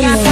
California.